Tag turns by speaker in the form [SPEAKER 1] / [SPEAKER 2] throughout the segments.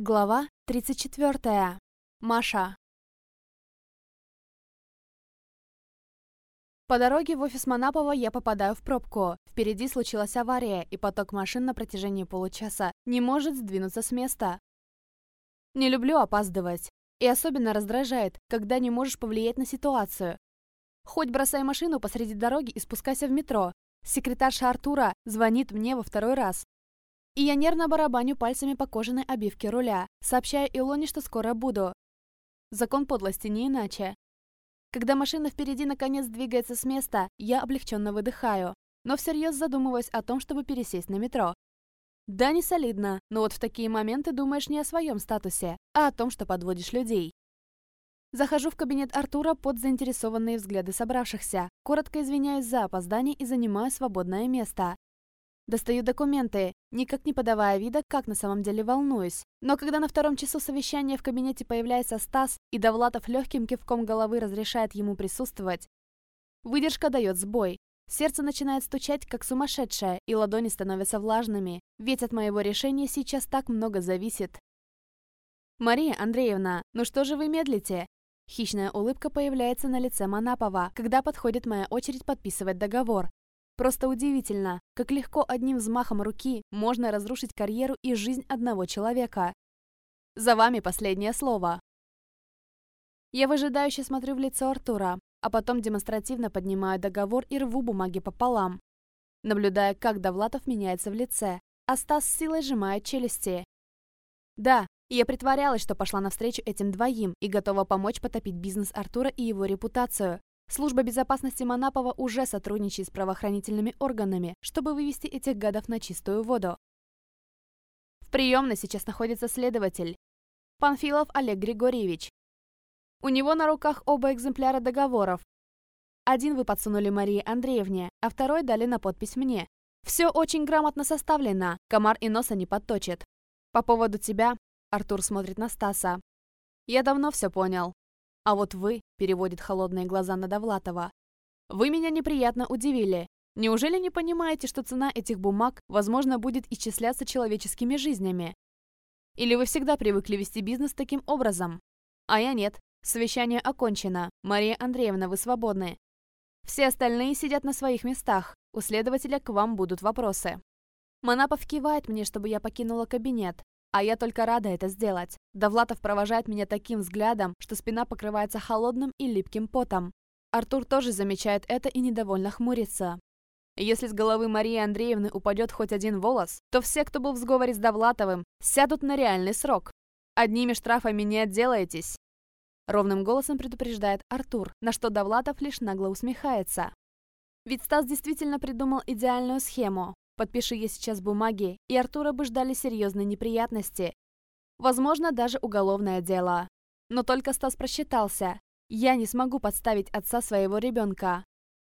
[SPEAKER 1] Глава 34. Маша. По дороге в офис Манапова я попадаю в пробку. Впереди случилась авария, и поток машин на протяжении получаса не может сдвинуться с места. Не люблю опаздывать. И особенно раздражает, когда не можешь повлиять на ситуацию. Хоть бросай машину посреди дороги и спускайся в метро. Секретарша Артура звонит мне во второй раз. И я нервно барабаню пальцами по кожаной обивке руля, сообщая Илоне, что скоро буду. Закон подлости не иначе. Когда машина впереди наконец двигается с места, я облегченно выдыхаю, но всерьез задумываюсь о том, чтобы пересесть на метро. Да, не солидно, но вот в такие моменты думаешь не о своем статусе, а о том, что подводишь людей. Захожу в кабинет Артура под заинтересованные взгляды собравшихся, коротко извиняюсь за опоздание и занимаю свободное место. Достаю документы, никак не подавая вида, как на самом деле волнуюсь. Но когда на втором часу совещания в кабинете появляется Стас, и Довлатов легким кивком головы разрешает ему присутствовать, выдержка дает сбой. Сердце начинает стучать, как сумасшедшее, и ладони становятся влажными, ведь от моего решения сейчас так много зависит. «Мария Андреевна, ну что же вы медлите?» Хищная улыбка появляется на лице Манапова, когда подходит моя очередь подписывать договор. Просто удивительно, как легко одним взмахом руки можно разрушить карьеру и жизнь одного человека. За вами последнее слово. Я выжидающе смотрю в лицо Артура, а потом демонстративно поднимаю договор и рву бумаги пополам, наблюдая, как Довлатов меняется в лице, а Стас силой сжимает челюсти. Да, я притворялась, что пошла навстречу этим двоим и готова помочь потопить бизнес Артура и его репутацию. Служба безопасности Манапова уже сотрудничает с правоохранительными органами, чтобы вывести этих гадов на чистую воду. В приемной сейчас находится следователь. Панфилов Олег Григорьевич. У него на руках оба экземпляра договоров. Один вы подсунули Марии Андреевне, а второй дали на подпись мне. Все очень грамотно составлено, комар и носа не подточит. По поводу тебя, Артур смотрит на Стаса. Я давно все понял. А вот вы, переводит холодные глаза на Довлатова, вы меня неприятно удивили. Неужели не понимаете, что цена этих бумаг, возможно, будет исчисляться человеческими жизнями? Или вы всегда привыкли вести бизнес таким образом? А я нет. Совещание окончено. Мария Андреевна, вы свободны. Все остальные сидят на своих местах. У следователя к вам будут вопросы. Манапов кивает мне, чтобы я покинула кабинет. А я только рада это сделать. Довлатов провожает меня таким взглядом, что спина покрывается холодным и липким потом. Артур тоже замечает это и недовольно хмурится. Если с головы Марии Андреевны упадет хоть один волос, то все, кто был в сговоре с Довлатовым, сядут на реальный срок. Одними штрафами не отделаетесь. Ровным голосом предупреждает Артур, на что Довлатов лишь нагло усмехается. Ведь Стас действительно придумал идеальную схему. Подпиши я сейчас бумаги, и Артура бы ждали серьезные неприятности. Возможно, даже уголовное дело. Но только Стас просчитался. Я не смогу подставить отца своего ребенка.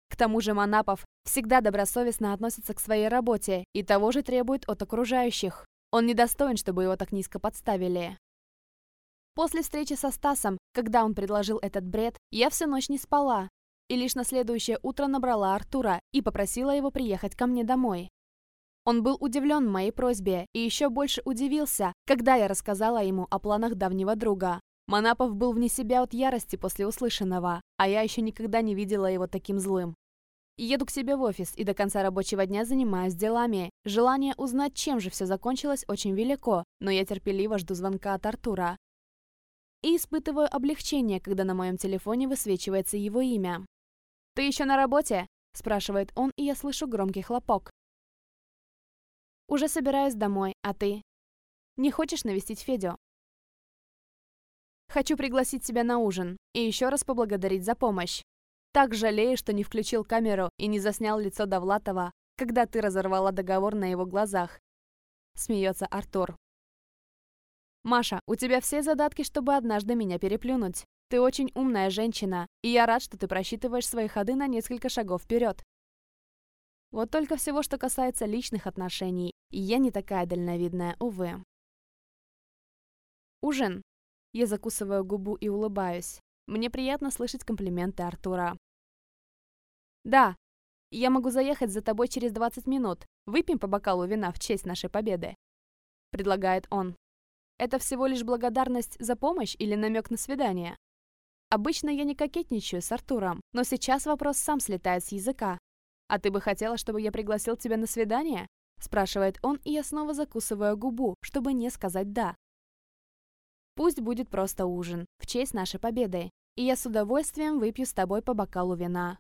[SPEAKER 1] К тому же Манапов всегда добросовестно относится к своей работе и того же требует от окружающих. Он недостоин, чтобы его так низко подставили. После встречи со Стасом, когда он предложил этот бред, я всю ночь не спала. И лишь на следующее утро набрала Артура и попросила его приехать ко мне домой. Он был удивлен моей просьбе и еще больше удивился, когда я рассказала ему о планах давнего друга. Манапов был вне себя от ярости после услышанного, а я еще никогда не видела его таким злым. Еду к себе в офис и до конца рабочего дня занимаюсь делами. Желание узнать, чем же все закончилось, очень велико, но я терпеливо жду звонка от Артура. И испытываю облегчение, когда на моем телефоне высвечивается его имя. «Ты еще на работе?» – спрашивает он, и я слышу громкий хлопок. Уже собираюсь домой, а ты? Не хочешь навестить Федю? Хочу пригласить тебя на ужин и еще раз поблагодарить за помощь. Так жалею, что не включил камеру и не заснял лицо Довлатова, когда ты разорвала договор на его глазах. Смеется Артур. Маша, у тебя все задатки, чтобы однажды меня переплюнуть. Ты очень умная женщина, и я рад, что ты просчитываешь свои ходы на несколько шагов вперед. Вот только всего, что касается личных отношений, я не такая дальновидная, увы. Ужин. Я закусываю губу и улыбаюсь. Мне приятно слышать комплименты Артура. Да, я могу заехать за тобой через 20 минут. Выпьем по бокалу вина в честь нашей победы. Предлагает он. Это всего лишь благодарность за помощь или намек на свидание? Обычно я не кокетничаю с Артуром, но сейчас вопрос сам слетает с языка. «А ты бы хотела, чтобы я пригласил тебя на свидание?» спрашивает он, и я снова закусываю губу, чтобы не сказать «да». Пусть будет просто ужин, в честь нашей победы, и я с удовольствием выпью с тобой по бокалу вина.